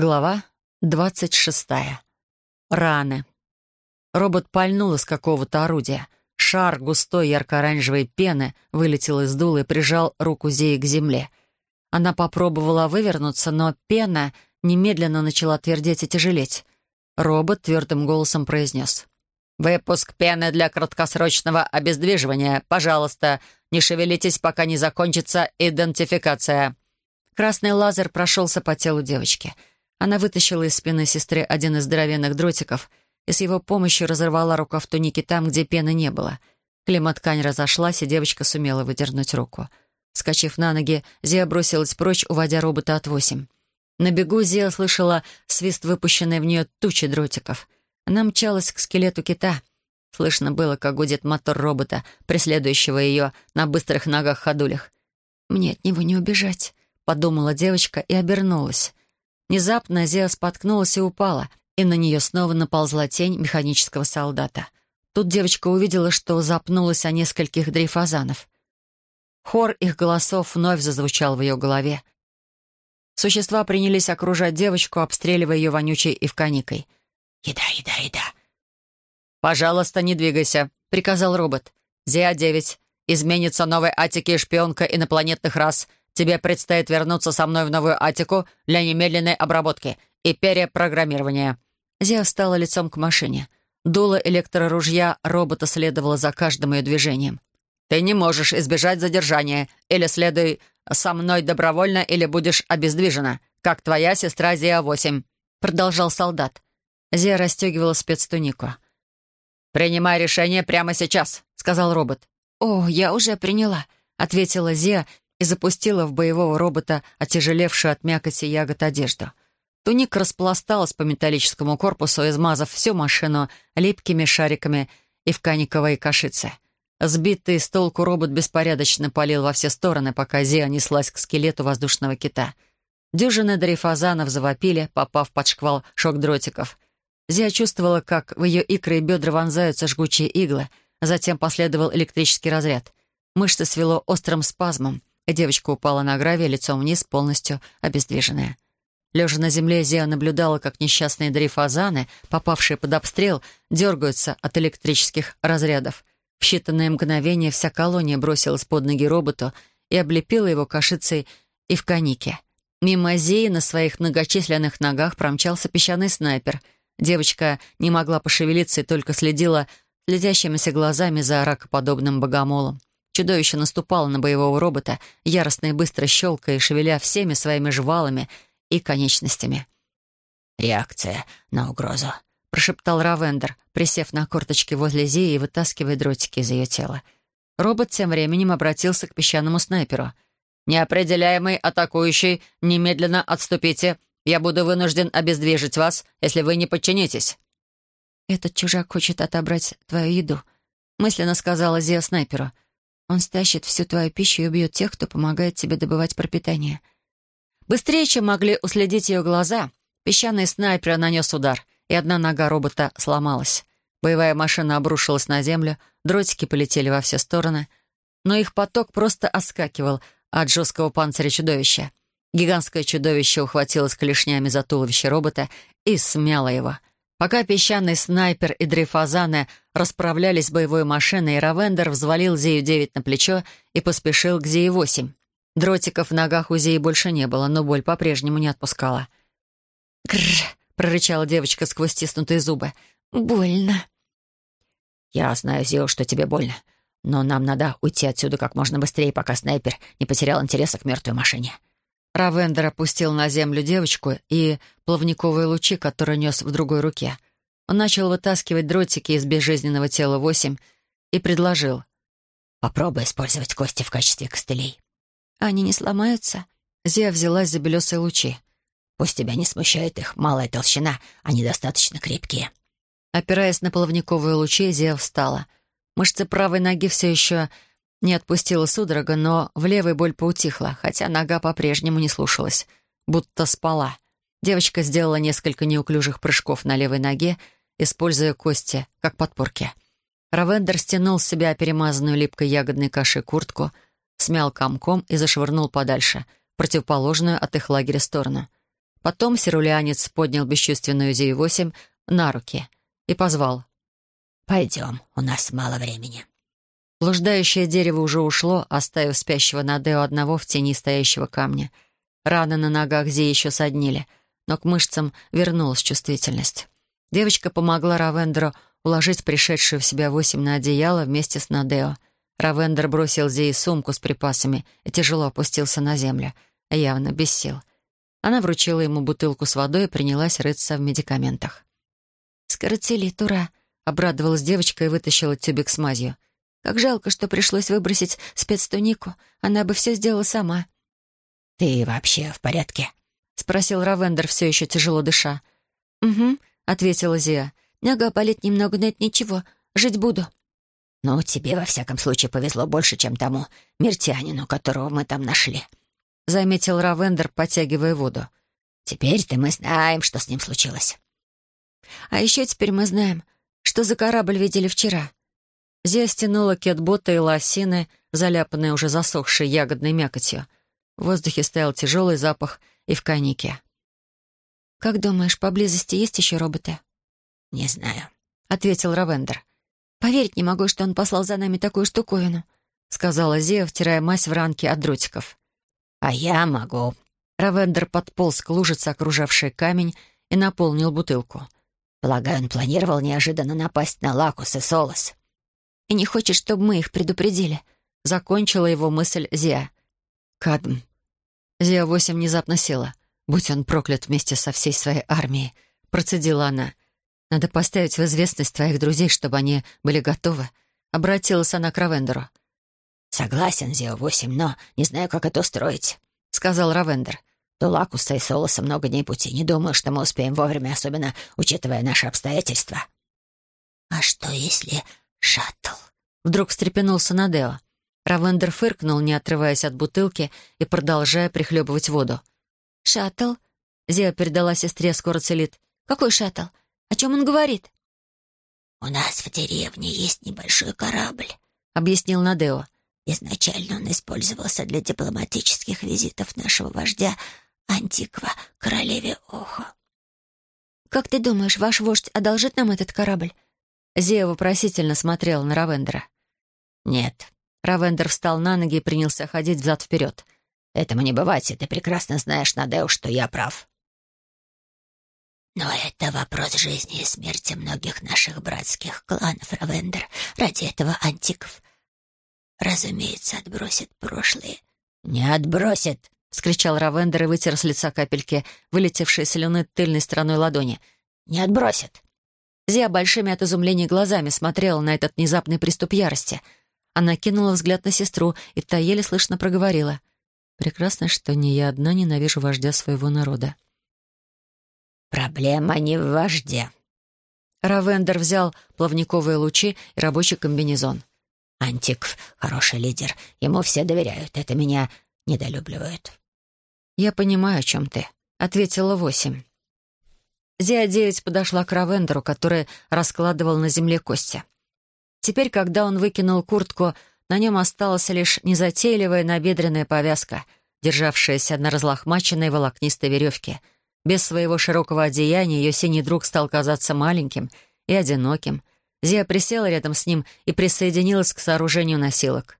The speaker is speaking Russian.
Глава двадцать шестая. Раны. Робот пальнул из какого-то орудия. Шар густой ярко-оранжевой пены вылетел из дула и прижал руку Зеи к земле. Она попробовала вывернуться, но пена немедленно начала твердеть и тяжелеть. Робот твердым голосом произнес. «Выпуск пены для краткосрочного обездвиживания. Пожалуйста, не шевелитесь, пока не закончится идентификация». Красный лазер прошелся по телу девочки — она вытащила из спины сестры один из здоровенных дротиков и с его помощью разорвала рукав туники там, где пены не было. Клемоткань разошлась, и девочка сумела выдернуть руку. Скачив на ноги, Зия бросилась прочь, уводя робота от восемь. На бегу Зия слышала свист выпущенной в нее тучи дротиков. Она мчалась к скелету кита. Слышно было, как гудит мотор робота, преследующего ее на быстрых ногах-ходулях. «Мне от него не убежать», — подумала девочка и обернулась. Внезапно Зея споткнулась и упала, и на нее снова наползла тень механического солдата. Тут девочка увидела, что запнулась о нескольких дрейфазанов. Хор их голосов вновь зазвучал в ее голове. Существа принялись окружать девочку, обстреливая ее вонючей ивканикой. «Еда, еда, еда!» «Пожалуйста, не двигайся», — приказал робот. «Зиа-9. Изменится новой Атики и шпионка инопланетных рас — Тебе предстоит вернуться со мной в новую Атику для немедленной обработки и перепрограммирования». Зия встала лицом к машине. Дуло электроружья робота следовало за каждым ее движением. «Ты не можешь избежать задержания. Или следуй со мной добровольно, или будешь обездвижена, как твоя сестра Зия-8», — продолжал солдат. Зия расстегивала спецтунику. «Принимай решение прямо сейчас», — сказал робот. «О, я уже приняла», — ответила Зия и запустила в боевого робота отяжелевшую от мякоти ягод одежду. Туника распласталась по металлическому корпусу, измазав всю машину липкими шариками и в каниковой кашице. Сбитый с толку робот беспорядочно палил во все стороны, пока Зия неслась к скелету воздушного кита. Дюжины дрейфазанов завопили, попав под шквал шок-дротиков. Зия чувствовала, как в ее икры и бедра вонзаются жгучие иглы, затем последовал электрический разряд. Мышцы свело острым спазмом девочка упала на гравий лицом вниз, полностью обездвиженная. Лежа на земле, Зия наблюдала, как несчастные дрейфазаны, попавшие под обстрел, дергаются от электрических разрядов. В считанные мгновения вся колония бросилась под ноги роботу и облепила его кашицей и в канике. Мимо Зии на своих многочисленных ногах промчался песчаный снайпер. Девочка не могла пошевелиться и только следила следящимися глазами за ракоподобным богомолом. Чудовище наступало на боевого робота, яростно и быстро щелкая и шевеля всеми своими жвалами и конечностями. «Реакция на угрозу», — прошептал Равендер, присев на корточки возле Зии и вытаскивая дротики из ее тела. Робот тем временем обратился к песчаному снайперу. «Неопределяемый атакующий, немедленно отступите. Я буду вынужден обездвижить вас, если вы не подчинитесь». «Этот чужак хочет отобрать твою еду», — мысленно сказала Зия снайперу. Он стащит всю твою пищу и убьет тех, кто помогает тебе добывать пропитание. Быстрее, чем могли уследить ее глаза, песчаный снайпер нанес удар, и одна нога робота сломалась. Боевая машина обрушилась на землю, дротики полетели во все стороны, но их поток просто оскакивал от жесткого панциря чудовища. Гигантское чудовище ухватилось клешнями за туловище робота и смяло его — Пока песчаный снайпер и дрейфазаны расправлялись боевой машиной, Равендер взвалил Зею-9 на плечо и поспешил к Зее-8. Дротиков в ногах у Зеи больше не было, но боль по-прежнему не отпускала. «Гррр!» — прорычала девочка сквозь стиснутые зубы. «Больно». «Я знаю, Зео, что тебе больно, но нам надо уйти отсюда как можно быстрее, пока снайпер не потерял интереса к мертвой машине». Равендер опустил на землю девочку и плавниковые лучи, которые нес в другой руке. Он начал вытаскивать дротики из безжизненного тела восемь и предложил. «Попробуй использовать кости в качестве костылей». «Они не сломаются?» Зия взялась за белесые лучи. «Пусть тебя не смущает их малая толщина, они достаточно крепкие». Опираясь на плавниковые лучи, Зия встала. Мышцы правой ноги все еще не отпустила судорога, но в левой боль поутихла, хотя нога по-прежнему не слушалась, будто спала. Девочка сделала несколько неуклюжих прыжков на левой ноге, используя кости, как подпорки. Равендер стянул с себя перемазанную липкой ягодной кашей куртку, смял комком и зашвырнул подальше, противоположную от их лагеря сторону. Потом сирулянец поднял бесчувственную Зию-8 на руки и позвал. «Пойдем, у нас мало времени». Блуждающее дерево уже ушло, оставив спящего Надео одного в тени стоящего камня. Раны на ногах Зи еще соднили, но к мышцам вернулась чувствительность. Девочка помогла Равендеру уложить пришедшую в себя восемь на одеяло вместе с Надео. Равендер бросил Зи сумку с припасами и тяжело опустился на землю, явно без сил. Она вручила ему бутылку с водой и принялась рыться в медикаментах. «Скороцелит, ура!» — обрадовалась девочка и вытащила тюбик с мазью. «Как жалко, что пришлось выбросить спецтунику. Она бы все сделала сама». «Ты вообще в порядке?» — спросил Равендер, все еще тяжело дыша. «Угу», — ответила Зия. «Нога болит немного, но это ничего. Жить буду». «Ну, тебе, во всяком случае, повезло больше, чем тому мертянину, которого мы там нашли», — заметил Равендер, потягивая воду. «Теперь-то мы знаем, что с ним случилось». «А еще теперь мы знаем, что за корабль видели вчера». Зия стянула кетбота и лосины, заляпанные уже засохшей ягодной мякотью. В воздухе стоял тяжелый запах и в коньяке. «Как думаешь, поблизости есть еще роботы?» «Не знаю», — ответил Равендер. «Поверить не могу, что он послал за нами такую штуковину», — сказала Зия, втирая мазь в ранки от дротиков. «А я могу». Равендер подполз к лужице, окружавшей камень, и наполнил бутылку. «Полагаю, он планировал неожиданно напасть на Лакус и Солос». «И не хочет, чтобы мы их предупредили», — закончила его мысль Зия. «Кадм». Зия-8 внезапно села. «Будь он проклят вместе со всей своей армией», — процедила она. «Надо поставить в известность твоих друзей, чтобы они были готовы», — обратилась она к Равендеру. «Согласен, Зио-8, но не знаю, как это устроить», — сказал Равендер. «До Лакуса и Солоса много дней пути. Не думаю, что мы успеем вовремя, особенно учитывая наши обстоятельства». «А что, если шаттл?» Вдруг встрепенулся Надео. Равендер фыркнул, не отрываясь от бутылки и продолжая прихлебывать воду. «Шаттл?» Зия передала сестре скоро целит. «Какой шаттл? О чем он говорит?» «У нас в деревне есть небольшой корабль», — объяснил Надео. «Изначально он использовался для дипломатических визитов нашего вождя Антиква, королеве Охо». «Как ты думаешь, ваш вождь одолжит нам этот корабль?» Зия вопросительно смотрела на Равендера. «Нет». Равендер встал на ноги и принялся ходить взад-вперед. «Этому не бывать, и ты прекрасно знаешь, Надео, что я прав». «Но это вопрос жизни и смерти многих наших братских кланов, Равендер. Ради этого Антиков, разумеется, отбросит прошлые». «Не отбросит!» — вскричал Равендер и вытер с лица капельки, вылетевшие слюны тыльной стороной ладони. «Не отбросит!» Зия большими от изумления глазами смотрела на этот внезапный приступ ярости. Она кинула взгляд на сестру, и та еле слышно проговорила. «Прекрасно, что не я одна ненавижу вождя своего народа». «Проблема не в вожде». Равендер взял плавниковые лучи и рабочий комбинезон. «Антик — хороший лидер. Ему все доверяют. Это меня недолюбливают». «Я понимаю, о чем ты», — ответила восемь. Зия-9 подошла к Равендеру, который раскладывал на земле кости. Теперь, когда он выкинул куртку, на нем осталась лишь незатейливая набедренная повязка, державшаяся на разлохмаченной волокнистой веревке. Без своего широкого одеяния ее синий друг стал казаться маленьким и одиноким. Зия присела рядом с ним и присоединилась к сооружению носилок.